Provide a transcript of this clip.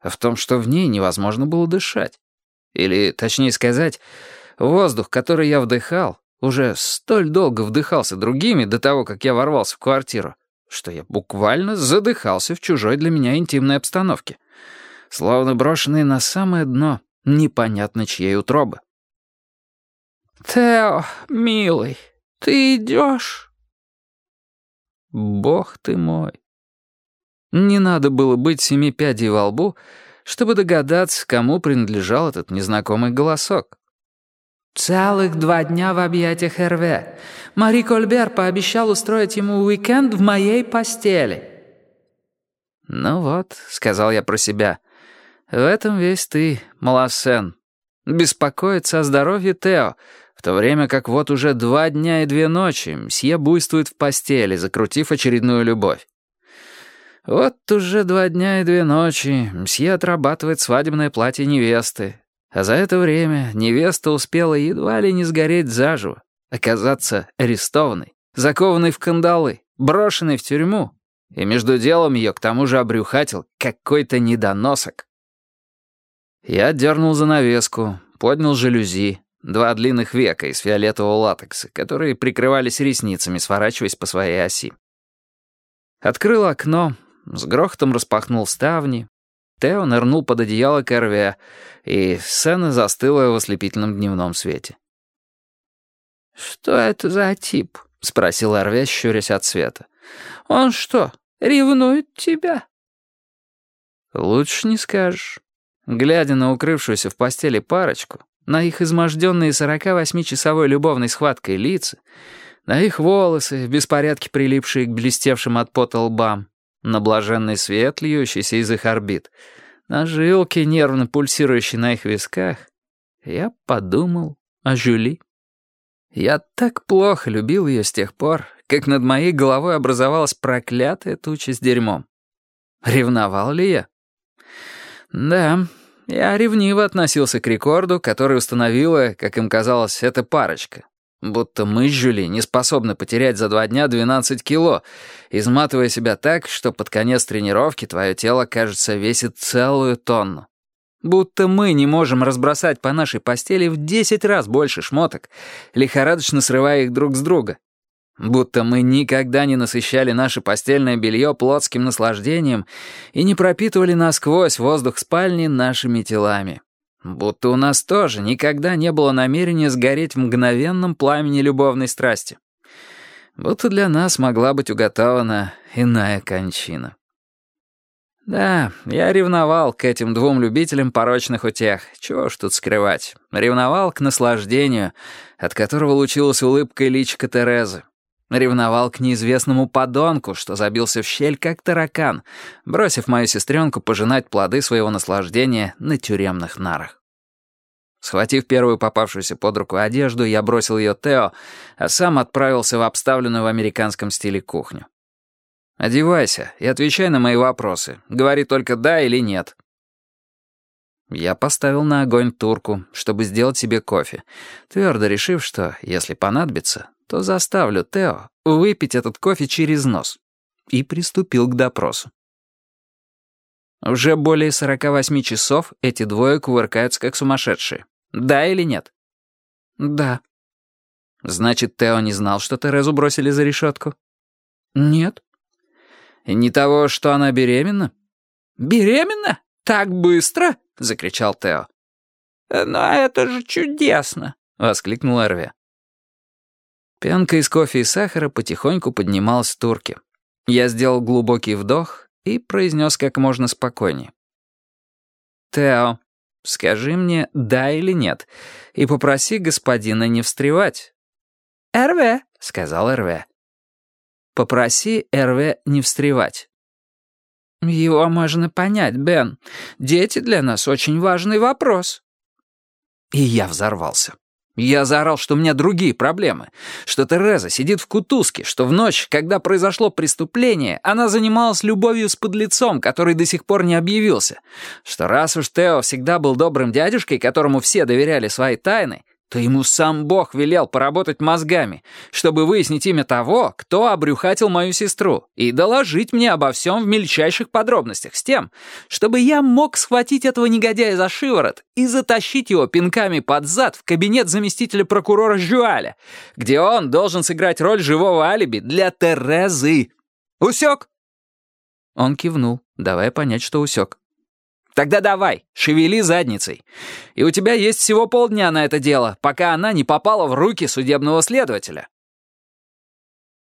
а в том, что в ней невозможно было дышать. Или, точнее сказать, воздух, который я вдыхал, уже столь долго вдыхался другими до того, как я ворвался в квартиру, что я буквально задыхался в чужой для меня интимной обстановке, словно брошенный на самое дно непонятно чьей утробы. «Тео, милый, ты идешь?» «Бог ты мой!» Не надо было быть семи пядей во лбу, чтобы догадаться, кому принадлежал этот незнакомый голосок. «Целых два дня в объятиях Эрве. Мари Кольбер пообещал устроить ему уикенд в моей постели». «Ну вот», — сказал я про себя, — «в этом весь ты, Малосен. Беспокоиться о здоровье Тео, в то время как вот уже два дня и две ночи мсье буйствует в постели, закрутив очередную любовь. Вот уже два дня и две ночи мсье отрабатывает свадебное платье невесты, а за это время невеста успела едва ли не сгореть заживо, оказаться арестованной, закованной в кандалы, брошенной в тюрьму, и между делом ее к тому же обрюхатил какой-то недоносок. Я дернул занавеску, поднял жалюзи, два длинных века из фиолетового латекса, которые прикрывались ресницами, сворачиваясь по своей оси. Открыл окно, с грохотом распахнул ставни. Тео нырнул под одеяло к и сцена застыла в ослепительном дневном свете. «Что это за тип?» — спросил Эрве, щурясь от света. «Он что, ревнует тебя?» «Лучше не скажешь». Глядя на укрывшуюся в постели парочку, на их изможденные 48-часовой любовной схваткой лица, на их волосы, в беспорядке прилипшие к блестевшим от пота лбам, на блаженный свет, льющийся из их орбит, на жилки, нервно пульсирующие на их висках, я подумал о Жюли. Я так плохо любил ее с тех пор, как над моей головой образовалась проклятая туча с дерьмом. Ревновал ли я? Да, я ревниво относился к рекорду, который установила, как им казалось, эта парочка. Будто мы с Жюли не способны потерять за два дня 12 кило, изматывая себя так, что под конец тренировки твое тело, кажется, весит целую тонну. Будто мы не можем разбросать по нашей постели в 10 раз больше шмоток, лихорадочно срывая их друг с друга. Будто мы никогда не насыщали наше постельное белье плотским наслаждением и не пропитывали насквозь воздух спальни нашими телами. Будто у нас тоже никогда не было намерения сгореть в мгновенном пламени любовной страсти. Будто для нас могла быть уготована иная кончина. Да, я ревновал к этим двум любителям порочных утех. Чего ж тут скрывать. Ревновал к наслаждению, от которого лучилась улыбкой личка Терезы. Ревновал к неизвестному подонку, что забился в щель, как таракан, бросив мою сестренку пожинать плоды своего наслаждения на тюремных нарах. Схватив первую попавшуюся под руку одежду, я бросил ее Тео, а сам отправился в обставленную в американском стиле кухню. «Одевайся и отвечай на мои вопросы. Говори только «да» или «нет». Я поставил на огонь турку, чтобы сделать себе кофе, твердо решив, что, если понадобится, то заставлю Тео выпить этот кофе через нос. И приступил к допросу. Уже более 48 часов эти двое кувыркаются как сумасшедшие. Да или нет? Да. Значит, Тео не знал, что Терезу бросили за решетку? Нет. Не того, что она беременна? Беременна? Так быстро? Закричал Тео. «Но это же чудесно!» — воскликнул Эрве. Пенка из кофе и сахара потихоньку поднималась в турке. Я сделал глубокий вдох и произнес как можно спокойнее. «Тео, скажи мне «да» или «нет», и попроси господина не встревать». «РВ», — сказал РВ. «Попроси РВ не встревать». «Его можно понять, Бен. Дети для нас очень важный вопрос». И я взорвался. Я заорал, что у меня другие проблемы, что Тереза сидит в кутузке, что в ночь, когда произошло преступление, она занималась любовью с подлецом, который до сих пор не объявился, что раз уж Тео всегда был добрым дядюшкой, которому все доверяли свои тайны, то ему сам Бог велел поработать мозгами, чтобы выяснить имя того, кто обрюхатил мою сестру, и доложить мне обо всем в мельчайших подробностях с тем, чтобы я мог схватить этого негодяя за шиворот и затащить его пинками под зад в кабинет заместителя прокурора Жуаля, где он должен сыграть роль живого алиби для Терезы. Усек?» Он кивнул, давая понять, что усек. Тогда давай, шевели задницей. И у тебя есть всего полдня на это дело, пока она не попала в руки судебного следователя.